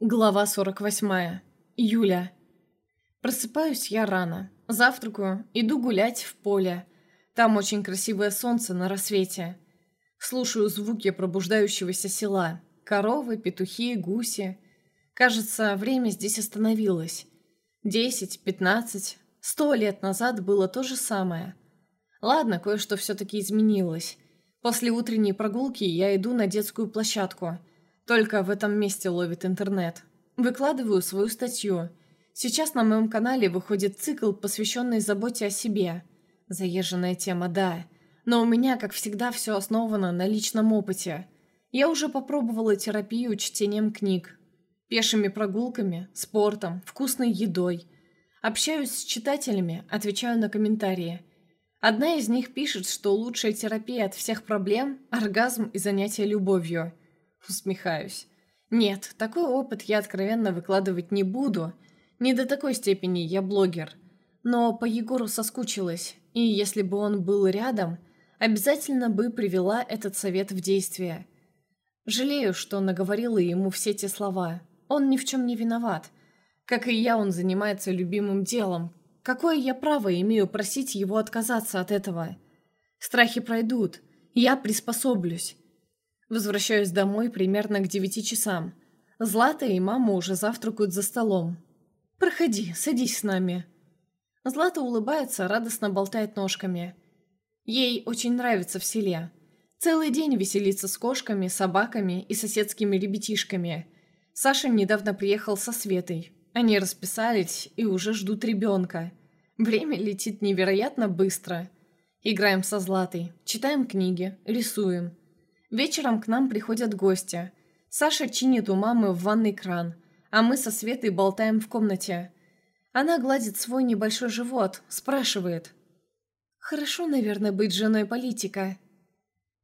Глава 48. Юля. Просыпаюсь я рано. Завтракаю, иду гулять в поле. Там очень красивое солнце на рассвете. Слушаю звуки пробуждающегося села. Коровы, петухи, гуси. Кажется, время здесь остановилось. Десять, пятнадцать, сто лет назад было то же самое. Ладно, кое-что все-таки изменилось. После утренней прогулки я иду на детскую площадку – только в этом месте ловит интернет. Выкладываю свою статью. Сейчас на моем канале выходит цикл, посвященный заботе о себе. Заезженная тема, да. Но у меня, как всегда, все основано на личном опыте. Я уже попробовала терапию чтением книг, пешими прогулками, спортом, вкусной едой. Общаюсь с читателями, отвечаю на комментарии. Одна из них пишет, что лучшая терапия от всех проблем – оргазм и занятие любовью – Усмехаюсь. Нет, такой опыт я откровенно выкладывать не буду. Не до такой степени я блогер. Но по Егору соскучилась, и если бы он был рядом, обязательно бы привела этот совет в действие. Жалею, что наговорила ему все те слова. Он ни в чем не виноват. Как и я, он занимается любимым делом. Какое я право имею просить его отказаться от этого? Страхи пройдут. Я приспособлюсь. Возвращаюсь домой примерно к девяти часам. Злата и мама уже завтракают за столом. «Проходи, садись с нами». Злата улыбается, радостно болтает ножками. Ей очень нравится в селе. Целый день веселится с кошками, собаками и соседскими ребятишками. Саша недавно приехал со Светой. Они расписались и уже ждут ребенка. Время летит невероятно быстро. Играем со Златой, читаем книги, рисуем. Вечером к нам приходят гости. Саша чинит у мамы в ванной кран, а мы со Светой болтаем в комнате. Она гладит свой небольшой живот, спрашивает. «Хорошо, наверное, быть женой политика».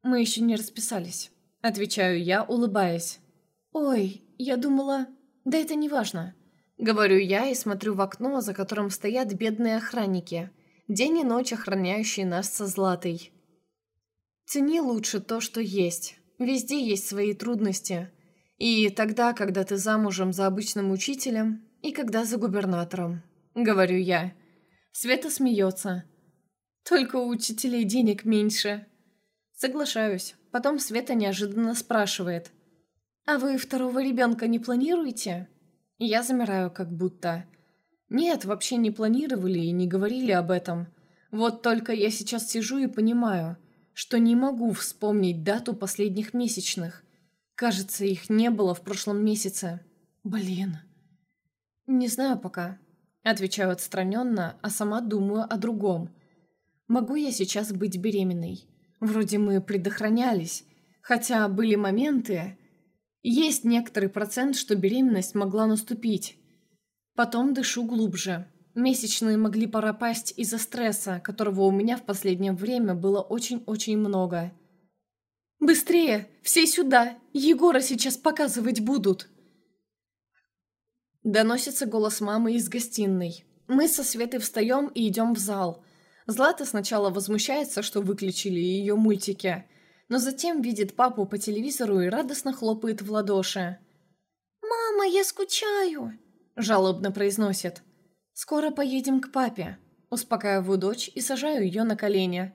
«Мы еще не расписались», — отвечаю я, улыбаясь. «Ой, я думала...» «Да это не важно», — говорю я и смотрю в окно, за которым стоят бедные охранники, день и ночь охраняющие нас со Златой. Цени лучше то, что есть. Везде есть свои трудности. И тогда, когда ты замужем за обычным учителем, и когда за губернатором. Говорю я. Света смеется. Только у учителей денег меньше. Соглашаюсь. Потом Света неожиданно спрашивает. «А вы второго ребенка не планируете?» Я замираю как будто. Нет, вообще не планировали и не говорили об этом. Вот только я сейчас сижу и понимаю – что не могу вспомнить дату последних месячных. Кажется, их не было в прошлом месяце. Блин. Не знаю пока. Отвечаю отстраненно, а сама думаю о другом. Могу я сейчас быть беременной? Вроде мы предохранялись, хотя были моменты... Есть некоторый процент, что беременность могла наступить. Потом дышу глубже. Месячные могли пропасть из-за стресса, которого у меня в последнее время было очень-очень много. «Быстрее! Все сюда! Егора сейчас показывать будут!» Доносится голос мамы из гостиной. Мы со Светой встаем и идем в зал. Злата сначала возмущается, что выключили ее мультики, но затем видит папу по телевизору и радостно хлопает в ладоши. «Мама, я скучаю!» – жалобно произносит. «Скоро поедем к папе». Успокаиваю дочь и сажаю ее на колени.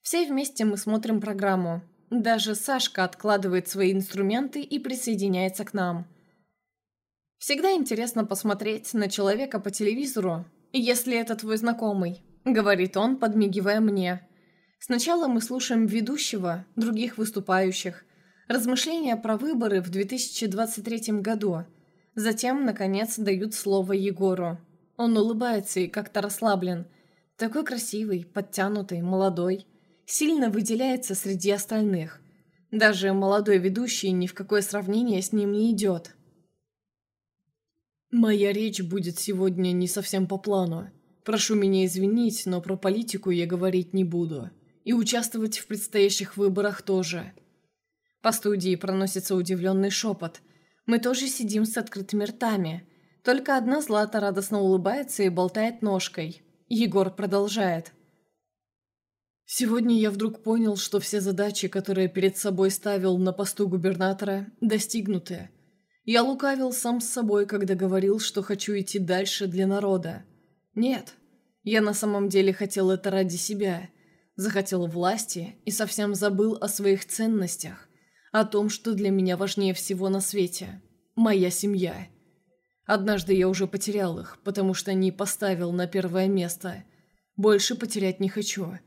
Все вместе мы смотрим программу. Даже Сашка откладывает свои инструменты и присоединяется к нам. Всегда интересно посмотреть на человека по телевизору, если это твой знакомый, говорит он, подмигивая мне. Сначала мы слушаем ведущего, других выступающих, размышления про выборы в 2023 году. Затем, наконец, дают слово Егору. Он улыбается и как-то расслаблен. Такой красивый, подтянутый, молодой. Сильно выделяется среди остальных. Даже молодой ведущий ни в какое сравнение с ним не идет. «Моя речь будет сегодня не совсем по плану. Прошу меня извинить, но про политику я говорить не буду. И участвовать в предстоящих выборах тоже». По студии проносится удивленный шепот. Мы тоже сидим с открытыми ртами – только одна Злата радостно улыбается и болтает ножкой. Егор продолжает. «Сегодня я вдруг понял, что все задачи, которые перед собой ставил на посту губернатора, достигнуты. Я лукавил сам с собой, когда говорил, что хочу идти дальше для народа. Нет, я на самом деле хотел это ради себя. Захотел власти и совсем забыл о своих ценностях, о том, что для меня важнее всего на свете. Моя семья. Однажды я уже потерял их, потому что не поставил на первое место. Больше потерять не хочу.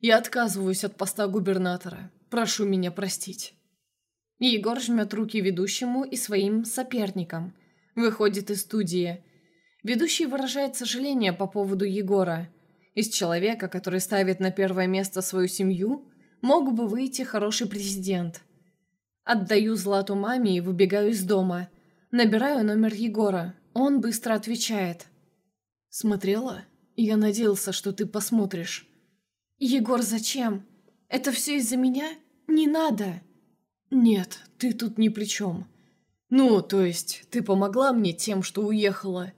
Я отказываюсь от поста губернатора. Прошу меня простить. Егор жмет руки ведущему и своим соперникам. Выходит из студии. Ведущий выражает сожаление по поводу Егора. Из человека, который ставит на первое место свою семью, мог бы выйти хороший президент. Отдаю Злату маме и выбегаю из дома. Набираю номер Егора. Он быстро отвечает. «Смотрела? Я надеялся, что ты посмотришь». «Егор, зачем? Это все из-за меня? Не надо!» «Нет, ты тут ни при чем. Ну, то есть, ты помогла мне тем, что уехала.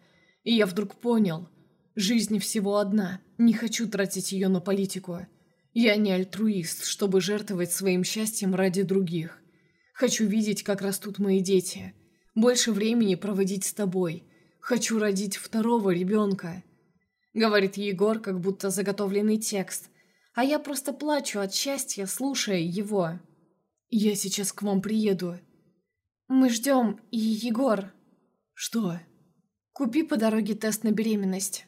И я вдруг понял, жизнь всего одна, не хочу тратить ее на политику. Я не альтруист, чтобы жертвовать своим счастьем ради других. Хочу видеть, как растут мои дети. Больше времени проводить с тобой. Хочу родить второго ребенка». Говорит Егор, как будто заготовленный текст. А я просто плачу от счастья, слушая его. «Я сейчас к вам приеду». «Мы ждем, и Егор...» «Что?» «Купи по дороге тест на беременность».